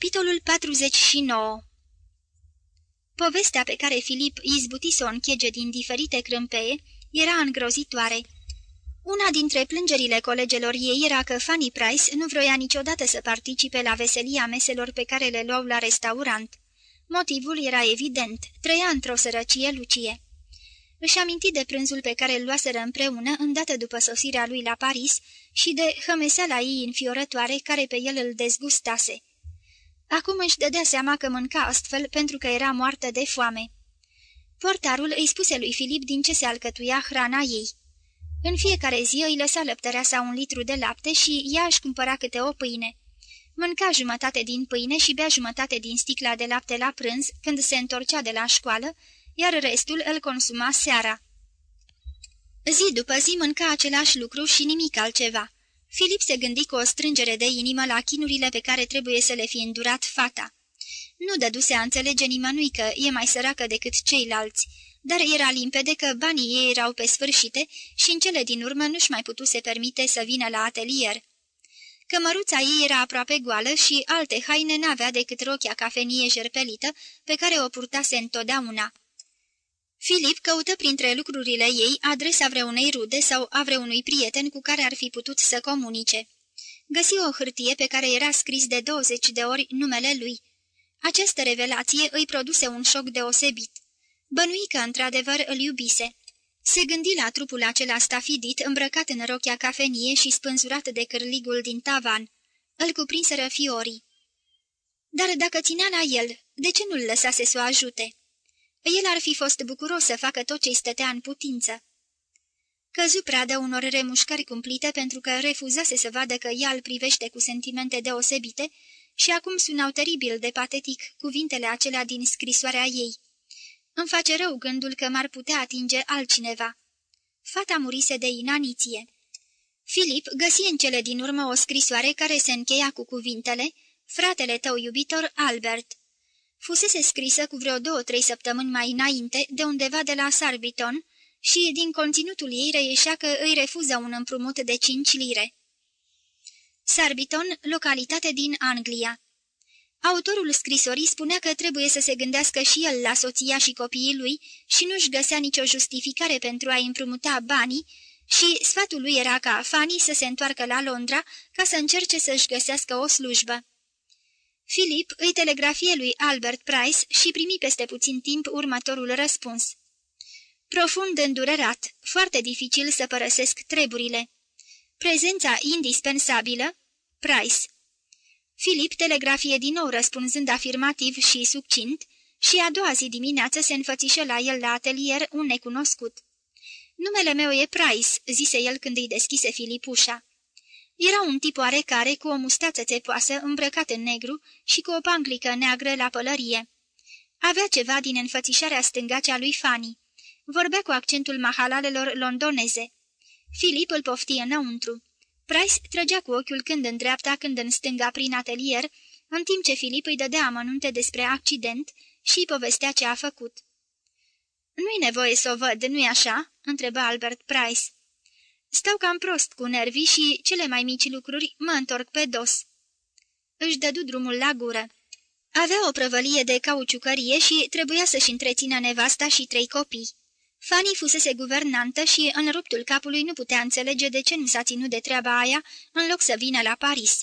Capitolul 49 Povestea pe care Filip izbuti să o închege din diferite crâmpeie era îngrozitoare. Una dintre plângerile colegelor ei era că Fanny Price nu vroia niciodată să participe la veselia meselor pe care le luau la restaurant. Motivul era evident, trăia într-o sărăcie lucie. Își aminti de prânzul pe care îl luaseră împreună îndată după sosirea lui la Paris și de hămeseala ei înfiorătoare care pe el îl dezgustase. Acum își dădea seama că mânca astfel pentru că era moartă de foame. Portarul îi spuse lui Filip din ce se alcătuia hrana ei. În fiecare zi îi lăsa lăptărea sau un litru de lapte și ea își cumpăra câte o pâine. Mânca jumătate din pâine și bea jumătate din sticla de lapte la prânz când se întorcea de la școală, iar restul îl consuma seara. Zi după zi mânca același lucru și nimic altceva. Filip se gândi cu o strângere de inimă la chinurile pe care trebuie să le fi îndurat fata. Nu dăduse a înțelege nimănui că e mai săracă decât ceilalți, dar era limpede că banii ei erau pe sfârșite și în cele din urmă nu-și mai putuse permite să vină la atelier. Cămăruța ei era aproape goală și alte haine n-avea decât rochia cafenie jerpelită pe care o purtase întotdeauna. Filip căută printre lucrurile ei adresa vreunei rude sau a vreunui prieten cu care ar fi putut să comunice. Găsi o hârtie pe care era scris de 20 de ori numele lui. Această revelație îi produse un șoc deosebit. Bănui că într-adevăr îl iubise. Se gândi la trupul acela stafidit, îmbrăcat în rochia cafenie și spânzurat de cârligul din tavan. Îl cuprinseră fiorii. Dar dacă ținea la el, de ce nu-l lăsase să o ajute? El ar fi fost bucuros să facă tot ce-i stătea în putință. Căzu pradă unor remușcări cumplite pentru că refuzase să vadă că ea îl privește cu sentimente deosebite și acum sunau teribil de patetic cuvintele acelea din scrisoarea ei. Îmi face rău gândul că m-ar putea atinge altcineva. Fata murise de inaniție. Filip găsi în cele din urmă o scrisoare care se încheia cu cuvintele Fratele tău iubitor, Albert fusese scrisă cu vreo două-trei săptămâni mai înainte, de undeva de la Sarbiton, și din conținutul ei reieșea că îi refuză un împrumut de cinci lire. Sarbiton, localitate din Anglia Autorul scrisorii spunea că trebuie să se gândească și el la soția și copiii lui și nu-și găsea nicio justificare pentru a împrumuta banii și sfatul lui era ca Fanny să se întoarcă la Londra ca să încerce să-și găsească o slujbă. Philip îi telegrafie lui Albert Price și primi peste puțin timp următorul răspuns. Profund îndurerat, foarte dificil să părăsesc treburile. Prezența indispensabilă? Price. Philip telegrafie din nou răspunzând afirmativ și succint și a doua zi dimineață se înfățișă la el la atelier un necunoscut. Numele meu e Price," zise el când îi deschise Filip ușa. Era un tip oarecare cu o mustață țepoasă îmbrăcat în negru și cu o panclică neagră la pălărie. Avea ceva din înfățișarea stângacea lui Fanny. Vorbea cu accentul mahalalelor londoneze. Filip îl pofti înăuntru. Price trăgea cu ochiul când în dreapta, când în stânga prin atelier, în timp ce Filip îi dădea amănunte despre accident și îi povestea ce a făcut. Nu-i nevoie să o văd, nu-i așa?" întreba Albert Price. Stau cam prost cu nervii și cele mai mici lucruri mă întorc pe dos." Își dădu drumul la gură. Avea o prăvălie de cauciucărie și trebuia să-și întrețină nevasta și trei copii. Fanny fusese guvernantă și în ruptul capului nu putea înțelege de ce nu s-a ținut de treaba aia în loc să vină la Paris.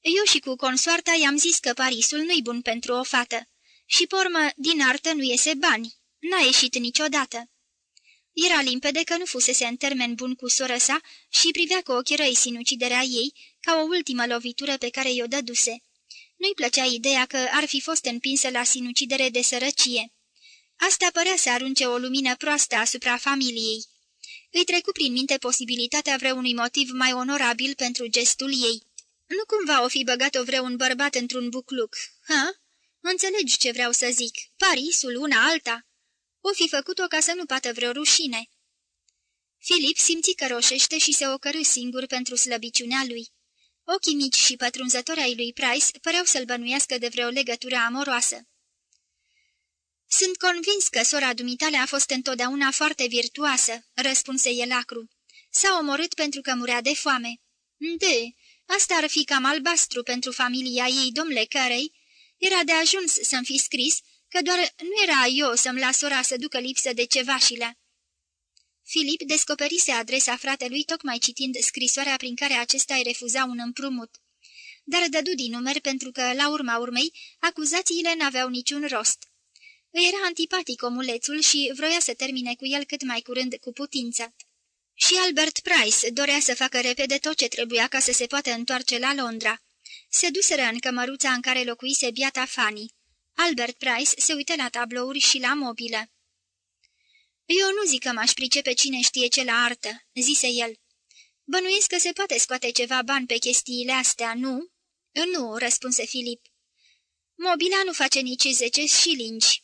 Eu și cu consoarta i-am zis că Parisul nu-i bun pentru o fată și, pormă, din artă nu iese bani. N-a ieșit niciodată. Era limpede că nu fusese în termen bun cu soră sa și privea cu ochii răi sinuciderea ei ca o ultimă lovitură pe care i-o dăduse. Nu-i plăcea ideea că ar fi fost împinsă la sinucidere de sărăcie. Asta părea să arunce o lumină proastă asupra familiei. Îi trecu prin minte posibilitatea vreunui motiv mai onorabil pentru gestul ei. Nu cumva o fi băgat-o vreun bărbat într-un bucluc, ha? Înțelegi ce vreau să zic. Parisul, una alta. O fi făcut-o ca să nu pată vreo rușine. Filip simți că roșește și se ocărâ singur pentru slăbiciunea lui. Ochii mici și pătrunzători ai lui Price păreau să-l bănuiască de vreo legătură amoroasă. Sunt convins că sora dumitale a fost întotdeauna foarte virtuoasă," răspunse el acru. S-a omorât pentru că murea de foame." De, Asta ar fi cam albastru pentru familia ei, domnule cărei. Era de ajuns să-mi fi scris că doar nu era eu să-mi las ora să ducă lipsă de cevașile. Filip descoperise adresa fratelui tocmai citind scrisoarea prin care acesta îi refuza un împrumut. Dar dădu din numeri pentru că, la urma urmei, acuzațiile n-aveau niciun rost. Îi era antipatic omulețul și vroia să termine cu el cât mai curând cu putință. Și Albert Price dorea să facă repede tot ce trebuia ca să se poată întoarce la Londra. Se duseră în cămăruța în care locuise biata Fanny. Albert Price se uită la tablouri și la mobilă. Eu nu zic că m-aș pricepe cine știe ce la artă," zise el. Bănuiesc că se poate scoate ceva bani pe chestiile astea, nu?" Nu," răspunse Filip. Mobila nu face nici zece șilingi."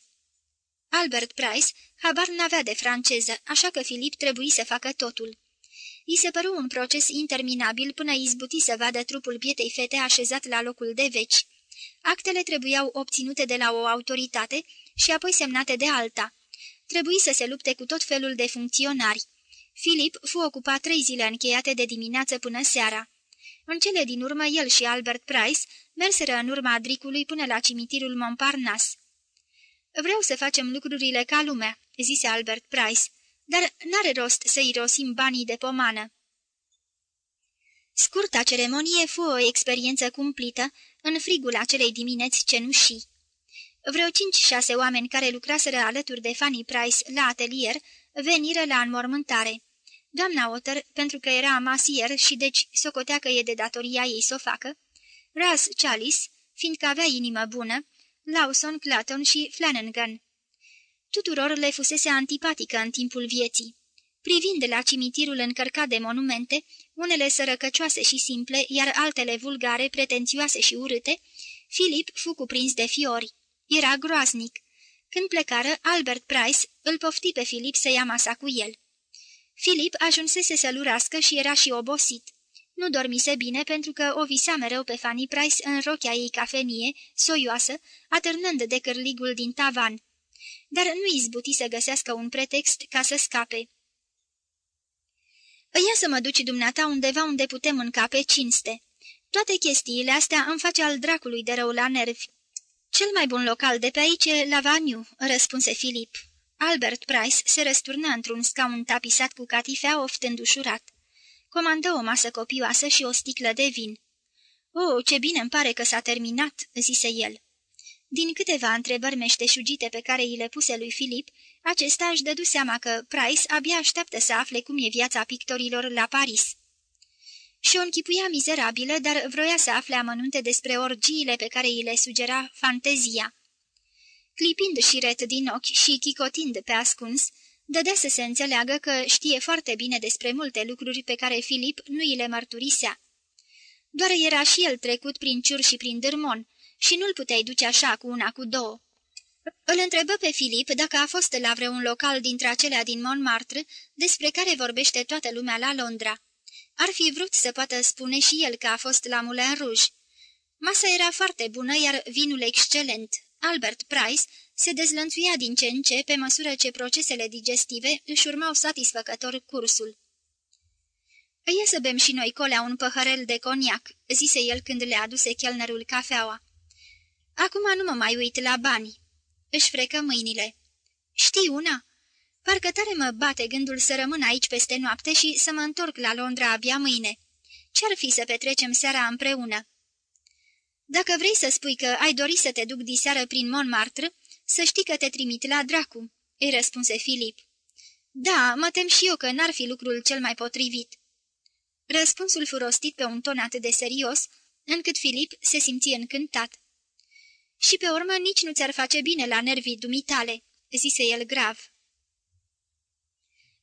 Albert Price habar n-avea de franceză, așa că Filip trebuie să facă totul. I se păru un proces interminabil până izbuti să vadă trupul bietei fete așezat la locul de veci. Actele trebuiau obținute de la o autoritate și apoi semnate de alta. Trebuie să se lupte cu tot felul de funcționari. Filip fu ocupat trei zile încheiate de dimineață până seara. În cele din urmă, el și Albert Price merseră în urma Adricului până la cimitirul Montparnasse. Vreau să facem lucrurile ca lumea," zise Albert Price, dar n-are rost să irosim banii de pomană." Scurta ceremonie fu o experiență cumplită în frigul acelei dimineți cenușii. Vreo cinci-șase oameni care lucraseră alături de Fanny Price la atelier veniră la înmormântare. Doamna Otter, pentru că era masier și deci socotea că e de datoria ei să o facă, Ras Chalice, fiindcă avea inimă bună, Lawson, Claton și Flanagan. Tuturor le fusese antipatică în timpul vieții. Privind la cimitirul încărcat de monumente, unele sărăcăcioase și simple, iar altele vulgare, pretențioase și urâte, Filip fu cuprins de fiori. Era groaznic. Când plecară, Albert Price îl pofti pe Filip să ia masa cu el. Filip ajunsese să-l urască și era și obosit. Nu dormise bine pentru că o visa mereu pe Fanny Price în rochea ei cafenie, soioasă, atârnând de cârligul din tavan. Dar nu izbuti să găsească un pretext ca să scape. Ia să mă duci dumneata undeva unde putem mânca pe cinste. Toate chestiile astea îmi face al dracului de rău la nervi. Cel mai bun local de pe aici e Lavaniu, răspunse Filip. Albert Price se răsturnă într-un scaun tapisat cu catifea oftând ușurat. Comandă o masă copioasă și o sticlă de vin. Oh, ce bine îmi pare că s-a terminat," zise el. Din câteva întrebări meșteșugite pe care îi le puse lui Filip, acesta își dădu seama că Price abia așteaptă să afle cum e viața pictorilor la Paris. Și o închipuia mizerabilă, dar vroia să afle amănunte despre orgiile pe care îi le sugera fantezia. Clipind șiret din ochi și chicotind pe ascuns, dădea să se înțeleagă că știe foarte bine despre multe lucruri pe care Filip nu îi le mărturisea. Doar era și el trecut prin ciur și prin dârmon și nu-l puteai duce așa cu una cu două. Îl întrebă pe Filip dacă a fost la vreun local dintre acelea din Montmartre despre care vorbește toată lumea la Londra. Ar fi vrut să poată spune și el că a fost la Moulin Rouge. Masa era foarte bună, iar vinul excelent. Albert Price se dezlănțuia din ce în ce pe măsură ce procesele digestive își urmau satisfăcător cursul. Ia să bem și noi colea un păhărel de coniac," zise el când le aduse chelnerul cafeaua. Acum nu mă mai uit la bani." Își frecă mâinile. Știi una? Parcă tare mă bate gândul să rămân aici peste noapte și să mă întorc la Londra abia mâine. Ce-ar fi să petrecem seara împreună?" Dacă vrei să spui că ai dori să te duc diseară prin Montmartre, să știi că te trimit la dracu," îi răspunse Filip. Da, mă tem și eu că n-ar fi lucrul cel mai potrivit." Răspunsul fu rostit pe un ton atât de serios, încât Filip se simți încântat. Și pe urmă nici nu ți-ar face bine la nervii dumitale," zise el grav.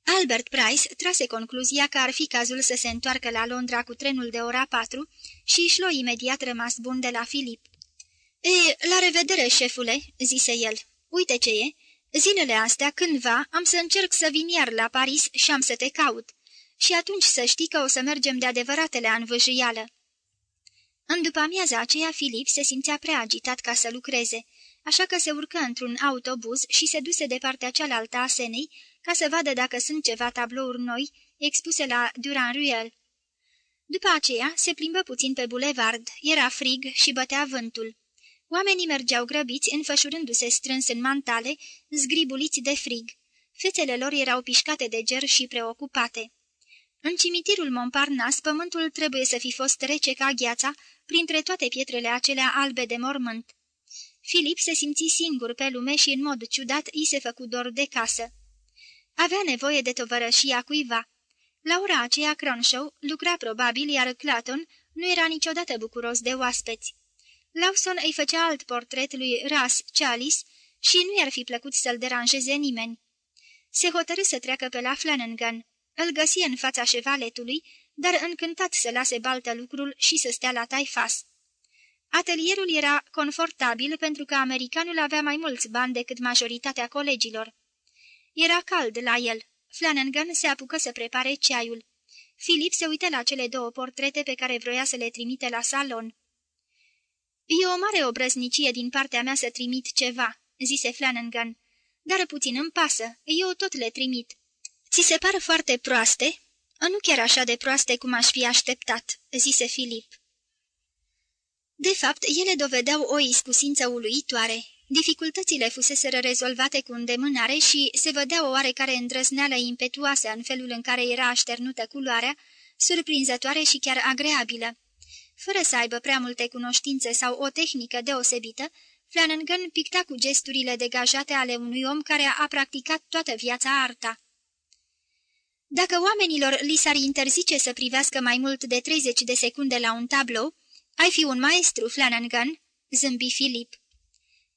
Albert Price trase concluzia că ar fi cazul să se întoarcă la Londra cu trenul de ora 4 și își lua imediat rămas bun de la Filip. E, la revedere, șefule," zise el. Uite ce e. Zilele astea, cândva, am să încerc să vin iar la Paris și am să te caut. Și atunci să știi că o să mergem de adevăratele învâjâială." În după amiaza aceea, Filip se simțea prea agitat ca să lucreze, așa că se urcă într-un autobuz și se duse de partea cealaltă a Senei ca să vadă dacă sunt ceva tablouri noi expuse la Durand-Ruel. După aceea se plimbă puțin pe bulevard, era frig și bătea vântul. Oamenii mergeau grăbiți, înfășurându-se strâns în mantale, zgribuliți de frig. Fețele lor erau pișcate de ger și preocupate. În cimitirul Montparnasse, pământul trebuie să fi fost rece ca gheața, printre toate pietrele acelea albe de mormânt. Filip se simți singur pe lume și, în mod ciudat, îi se făcu dor de casă. Avea nevoie de tovărășia cuiva. La ora aceea, Cronshaw lucra probabil, iar Claton nu era niciodată bucuros de oaspeți. Lawson îi făcea alt portret lui Ras Chalice și nu i-ar fi plăcut să-l deranjeze nimeni. Se hotărâ să treacă pe la Flanagan. Îl găsi în fața șevaletului, dar încântat să lase baltă lucrul și să stea la taifas. Atelierul era confortabil pentru că americanul avea mai mulți bani decât majoritatea colegilor. Era cald la el. Flanagan se apucă să prepare ceaiul. Filip se uită la cele două portrete pe care vroia să le trimite la salon. E o mare obrăznicie din partea mea să trimit ceva," zise Flanagan, dar puțin îmi pasă, eu tot le trimit." Ți se par foarte proaste?" Nu chiar așa de proaste cum aș fi așteptat," zise Filip. De fapt, ele dovedeau o iscusință uluitoare. Dificultățile fuseseră rezolvate cu îndemânare și se vedea o oarecare îndrăzneală impetuoasă în felul în care era așternută culoarea, surprinzătoare și chiar agreabilă. Fără să aibă prea multe cunoștințe sau o tehnică deosebită, Flanagan picta cu gesturile degajate ale unui om care a practicat toată viața arta. Dacă oamenilor li s-ar interzice să privească mai mult de 30 de secunde la un tablou, ai fi un maestru, Flanagan?" zâmbi Filip.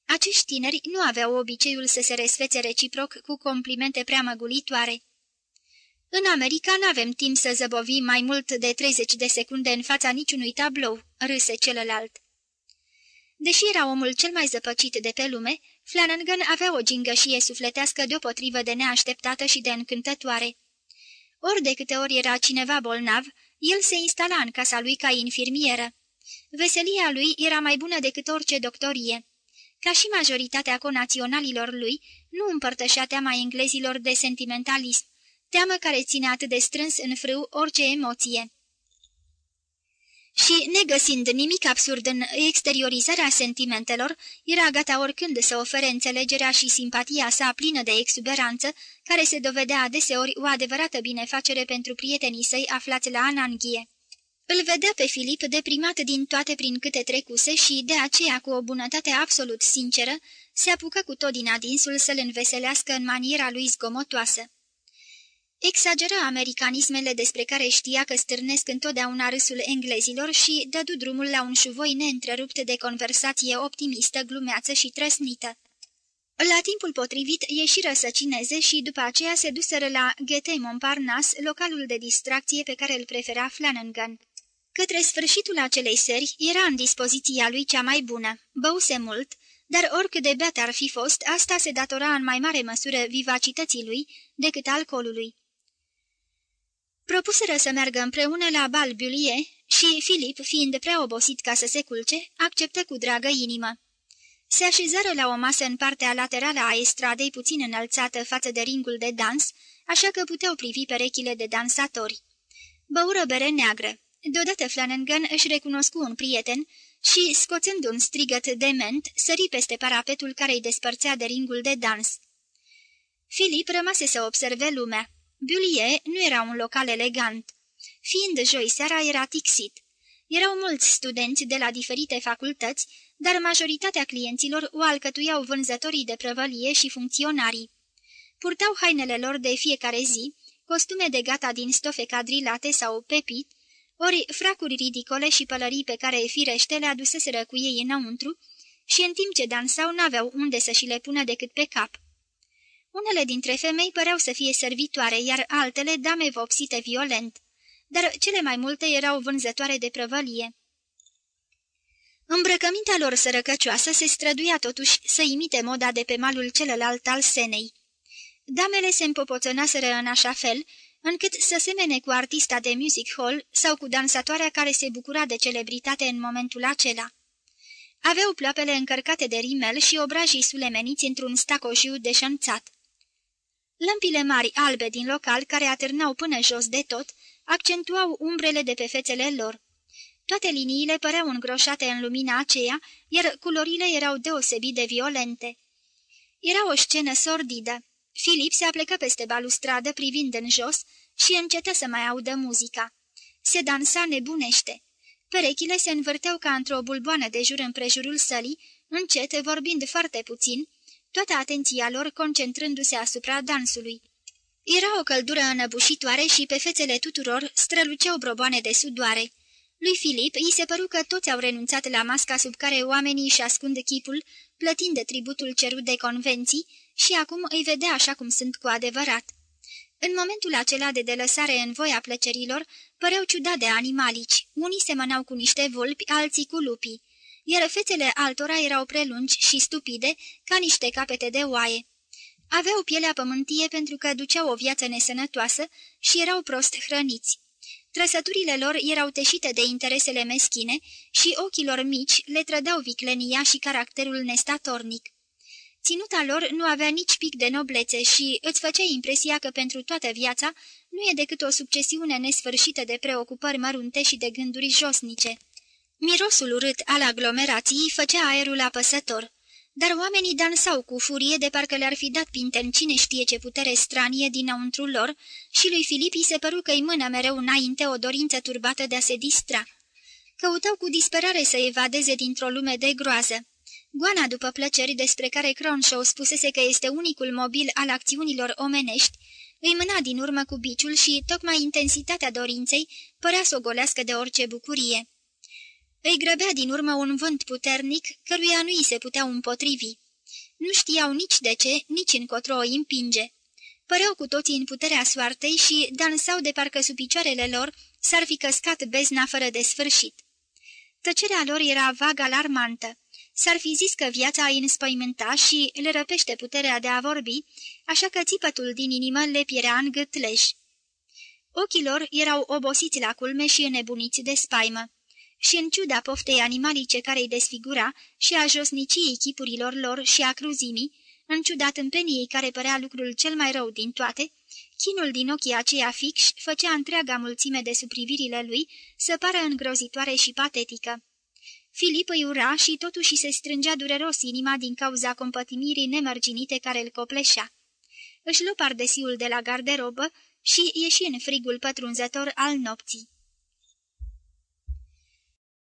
Acești tineri nu aveau obiceiul să se resfețe reciproc cu complimente prea măgulitoare. În America n-avem timp să zăbovim mai mult de 30 de secunde în fața niciunui tablou," râse celălalt. Deși era omul cel mai zăpăcit de pe lume, Flanagan avea o gingășie sufletească deopotrivă de neașteptată și de încântătoare. Ori de câte ori era cineva bolnav, el se instala în casa lui ca infirmieră. Veselia lui era mai bună decât orice doctorie. Ca și majoritatea conaționalilor lui, nu împărtășea teama englezilor de sentimentalism, teamă care ține atât de strâns în frâu orice emoție. Și, negăsind nimic absurd în exteriorizarea sentimentelor, era gata oricând să ofere înțelegerea și simpatia sa plină de exuberanță, care se dovedea adeseori o adevărată binefacere pentru prietenii săi aflați la Ananghie. Îl vedea pe Filip deprimat din toate prin câte trecuse și, de aceea, cu o bunătate absolut sinceră, se apucă cu tot din adinsul să-l înveselească în maniera lui zgomotoasă. Exagera americanismele despre care știa că stârnesc întotdeauna râsul englezilor și dădu drumul la un șuvoi neîntrerupt de conversație optimistă, glumeață și trăsnită. La timpul potrivit ieșiră să cineze și după aceea se duseră la Ghete Montparnasse, localul de distracție pe care îl prefera Flanagan. Către sfârșitul acelei seri era în dispoziția lui cea mai bună, băuse mult, dar oricât de beat ar fi fost, asta se datora în mai mare măsură vivacității lui decât alcoolului. Propuseră să meargă împreună la bal Bulie și Filip, fiind prea obosit ca să se culce, acceptă cu dragă inimă. Se așezară la o masă în partea laterală a estradei puțin înălțată față de ringul de dans, așa că puteau privi perechile de dansatori. Băură bere neagră. Deodată Flanagan își recunoscu un prieten și, scoțând un strigăt dement, sări peste parapetul care îi despărțea de ringul de dans. Filip rămase să observe lumea. Bulie nu era un local elegant. Fiind joi seara, era tixit. Erau mulți studenți de la diferite facultăți, dar majoritatea clienților o alcătuiau vânzătorii de prăvălie și funcționarii. Purtau hainele lor de fiecare zi, costume de gata din stofe cadrilate sau pepit, ori fracuri ridicole și pălării pe care firește le aduseseră cu ei înăuntru și în timp ce dansau n-aveau unde să și le pună decât pe cap. Unele dintre femei păreau să fie servitoare, iar altele dame vopsite violent, dar cele mai multe erau vânzătoare de prăvălie. Îmbrăcămintea lor sărăcăcioasă se străduia totuși să imite moda de pe malul celălalt al senei. Damele se împopoțănaseră în așa fel, încât să semene cu artista de music hall sau cu dansatoarea care se bucura de celebritate în momentul acela. Aveau ploapele încărcate de rimel și obrajii sulemeniți într-un stacojiu deșanțat. Lămpile mari albe din local, care atârnau până jos de tot, accentuau umbrele de pe fețele lor. Toate liniile păreau îngroșate în lumina aceea, iar culorile erau deosebit de violente. Era o scenă sordidă. Filip se aplecă peste balustradă privind în jos și încetă să mai audă muzica. Se dansa nebunește. Perechile se învârteau ca într-o bulboană de jur împrejurul sălii, încet, vorbind foarte puțin, toată atenția lor concentrându-se asupra dansului. Era o căldură înăbușitoare și pe fețele tuturor străluceau broboane de sudoare. Lui Filip îi se păru că toți au renunțat la masca sub care oamenii își ascund chipul, plătind de tributul cerut de convenții, și acum îi vedea așa cum sunt cu adevărat. În momentul acela de delăsare în voia plăcerilor, păreau ciudat de animalici. Unii semănau cu niște vulpi, alții cu lupii, iar fețele altora erau prelungi și stupide, ca niște capete de oaie. Aveau pielea pământie pentru că duceau o viață nesănătoasă și erau prost hrăniți. Trăsăturile lor erau teșite de interesele meschine și ochilor mici le trădeau viclenia și caracterul nestatornic. Ținuta lor nu avea nici pic de noblețe și îți făcea impresia că pentru toată viața nu e decât o succesiune nesfârșită de preocupări mărunte și de gânduri josnice. Mirosul urât al aglomerației făcea aerul apăsător, dar oamenii dansau cu furie de parcă le-ar fi dat pinten cine știe ce putere stranie dinăuntru lor și lui Filip se păru că îi mână mereu înainte o dorință turbată de a se distra. Căutau cu disperare să evadeze dintr-o lume de groază. Goana după plăceri despre care Cronshaw spusese că este unicul mobil al acțiunilor omenești, îi mâna din urmă cu biciul și tocmai intensitatea dorinței părea să o golească de orice bucurie. Îi grăbea din urmă un vânt puternic, căruia nu îi se puteau împotrivi. Nu știau nici de ce, nici încotro o împinge. Păreau cu toții în puterea soartei și dansau de parcă sub picioarele lor s-ar fi căscat bezna fără de sfârșit. Tăcerea lor era vag alarmantă. S-ar fi zis că viața îi înspăimânta și le răpește puterea de a vorbi, așa că țipătul din inimă le pierea în gâtleș. Ochii lor erau obosiți la culme și înnebuniți de spaimă și în ciuda poftei animalice care îi desfigura și a josniciei chipurilor lor și a cruzimii, în ciuda tâmpeniei care părea lucrul cel mai rău din toate, chinul din ochii aceia fix făcea întreaga mulțime de suprivirile lui să pară îngrozitoare și patetică. Filip îi ura și totuși se strângea dureros inima din cauza compătimirii nemărginite care îl copleșea. Își luă pardesiul de la garderobă și ieși în frigul pătrunzător al nopții.